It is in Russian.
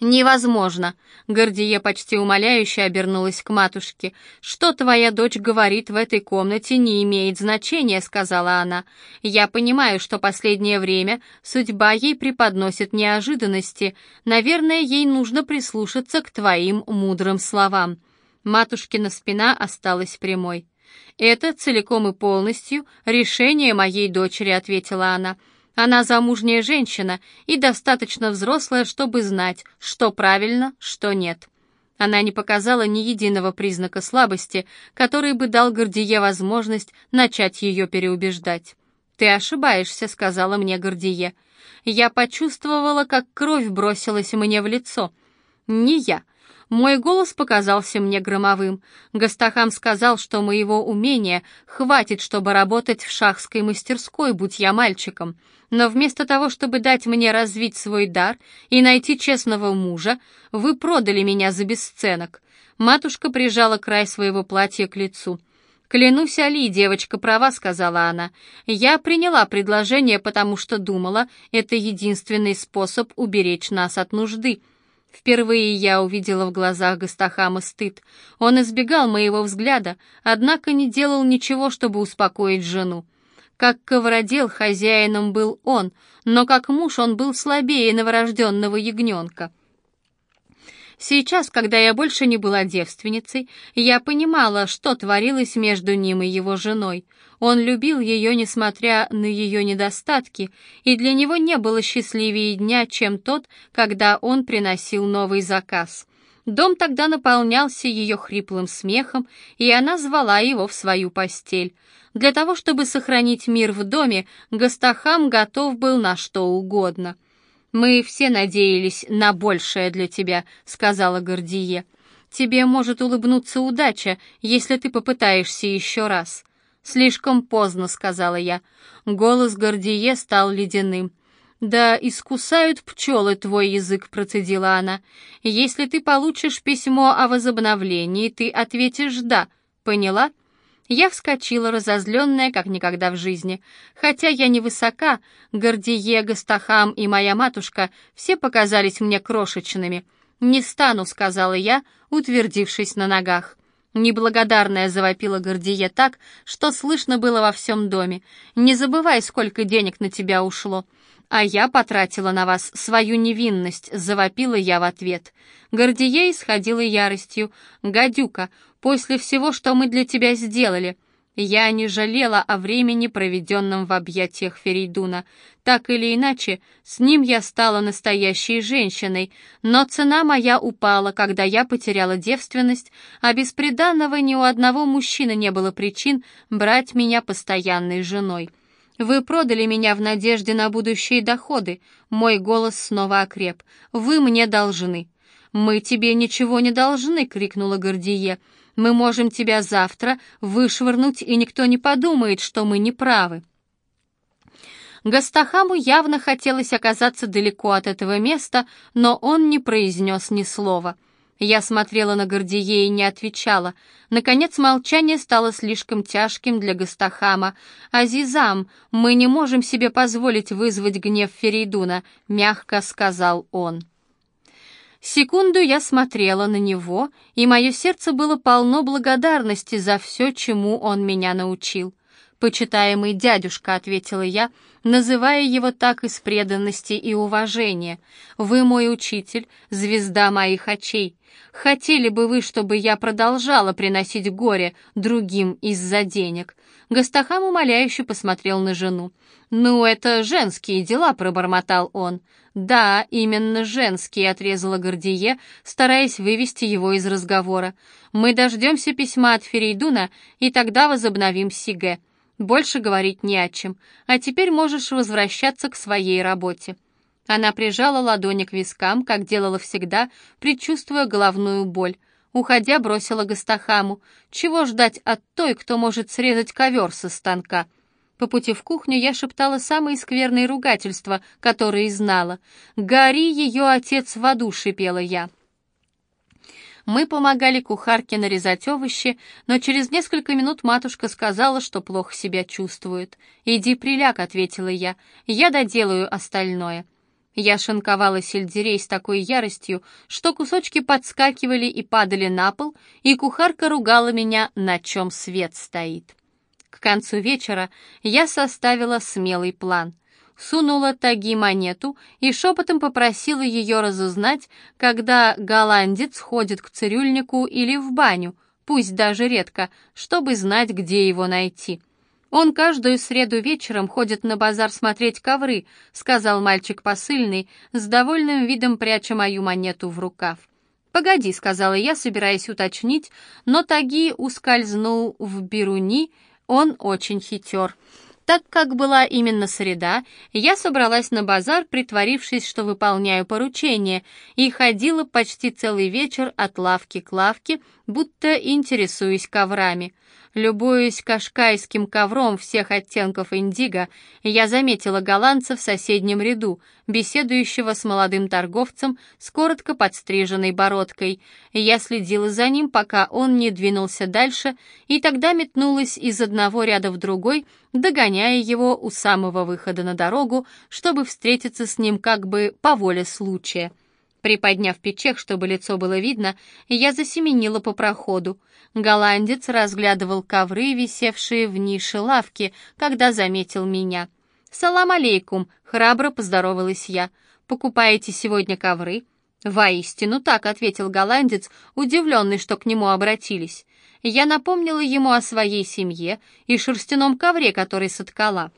«Невозможно!» — Гордие почти умоляюще обернулась к матушке. «Что твоя дочь говорит в этой комнате, не имеет значения», — сказала она. «Я понимаю, что последнее время судьба ей преподносит неожиданности. Наверное, ей нужно прислушаться к твоим мудрым словам». Матушкина спина осталась прямой. «Это целиком и полностью решение моей дочери», — ответила она. Она замужняя женщина и достаточно взрослая, чтобы знать, что правильно, что нет. Она не показала ни единого признака слабости, который бы дал Гордие возможность начать ее переубеждать. «Ты ошибаешься», — сказала мне Гордие. Я почувствовала, как кровь бросилась мне в лицо. «Не я», мой голос показался мне громовым. Гастахам сказал, что моего умения хватит, чтобы работать в шахской мастерской, будь я мальчиком. Но вместо того, чтобы дать мне развить свой дар и найти честного мужа, вы продали меня за бесценок. Матушка прижала край своего платья к лицу. «Клянусь, Али, девочка права», — сказала она. «Я приняла предложение, потому что думала, это единственный способ уберечь нас от нужды». Впервые я увидела в глазах Гастахама стыд. Он избегал моего взгляда, однако не делал ничего, чтобы успокоить жену. Как ковродел хозяином был он, но как муж он был слабее новорожденного ягненка. Сейчас, когда я больше не была девственницей, я понимала, что творилось между ним и его женой. Он любил ее, несмотря на ее недостатки, и для него не было счастливее дня, чем тот, когда он приносил новый заказ. Дом тогда наполнялся ее хриплым смехом, и она звала его в свою постель. Для того, чтобы сохранить мир в доме, Гастахам готов был на что угодно — «Мы все надеялись на большее для тебя», — сказала Гордие. «Тебе может улыбнуться удача, если ты попытаешься еще раз». «Слишком поздно», — сказала я. Голос Гордие стал ледяным. «Да искусают пчелы твой язык», — процедила она. «Если ты получишь письмо о возобновлении, ты ответишь «да». Поняла?» Я вскочила, разозленная, как никогда в жизни. Хотя я невысока, Гордие, Гастахам и моя матушка все показались мне крошечными. «Не стану», — сказала я, утвердившись на ногах. Неблагодарная завопила Гордие так, что слышно было во всем доме. «Не забывай, сколько денег на тебя ушло». «А я потратила на вас свою невинность», — завопила я в ответ. Гордие исходила яростью. «Гадюка, после всего, что мы для тебя сделали». Я не жалела о времени, проведенном в объятиях Ферейдуна. Так или иначе, с ним я стала настоящей женщиной, но цена моя упала, когда я потеряла девственность, а без приданного ни у одного мужчины не было причин брать меня постоянной женой. Вы продали меня в надежде на будущие доходы. Мой голос снова окреп. Вы мне должны. Мы тебе ничего не должны, крикнула Гордие. Мы можем тебя завтра вышвырнуть, и никто не подумает, что мы не правы. Гастахаму явно хотелось оказаться далеко от этого места, но он не произнес ни слова. Я смотрела на Гордие и не отвечала. Наконец молчание стало слишком тяжким для Гастахама. «Азизам, мы не можем себе позволить вызвать гнев Ферейдуна», — мягко сказал он. Секунду я смотрела на него, и мое сердце было полно благодарности за все, чему он меня научил. «Почитаемый дядюшка», — ответила я, называя его так из преданности и уважения. «Вы мой учитель, звезда моих очей. Хотели бы вы, чтобы я продолжала приносить горе другим из-за денег?» Гастахам умоляюще посмотрел на жену. «Ну, это женские дела», — пробормотал он. «Да, именно женские», — отрезала Гордие, стараясь вывести его из разговора. «Мы дождемся письма от Ферейдуна, и тогда возобновим Сиге. Больше говорить не о чем. А теперь можешь возвращаться к своей работе». Она прижала ладони к вискам, как делала всегда, предчувствуя головную боль. Уходя, бросила Гастахаму. «Чего ждать от той, кто может срезать ковер со станка?» По пути в кухню я шептала самые скверные ругательства, которые знала. «Гори ее отец в аду!» — шипела я. Мы помогали кухарке нарезать овощи, но через несколько минут матушка сказала, что плохо себя чувствует. «Иди приляг», — ответила я, — «я доделаю остальное». Я шинковала сельдерей с такой яростью, что кусочки подскакивали и падали на пол, и кухарка ругала меня, на чем свет стоит. К концу вечера я составила смелый план. Сунула Таги монету и шепотом попросила ее разузнать, когда голландец ходит к цирюльнику или в баню, пусть даже редко, чтобы знать, где его найти. «Он каждую среду вечером ходит на базар смотреть ковры», — сказал мальчик посыльный, с довольным видом пряча мою монету в рукав. «Погоди», — сказала я, собираясь уточнить, но Таги ускользнул в Бируни, он очень хитер. Так как была именно среда, я собралась на базар, притворившись, что выполняю поручение, и ходила почти целый вечер от лавки к лавке, будто интересуюсь коврами. Любуясь кашкайским ковром всех оттенков индиго, я заметила голландца в соседнем ряду, беседующего с молодым торговцем с коротко подстриженной бородкой. Я следила за ним, пока он не двинулся дальше, и тогда метнулась из одного ряда в другой, догоняя его у самого выхода на дорогу, чтобы встретиться с ним как бы по воле случая. Приподняв печек, чтобы лицо было видно, я засеменила по проходу. Голландец разглядывал ковры, висевшие в нише лавки, когда заметил меня. «Салам алейкум!» — храбро поздоровалась я. «Покупаете сегодня ковры?» «Воистину так», — ответил голландец, удивленный, что к нему обратились. Я напомнила ему о своей семье и шерстяном ковре, который соткала.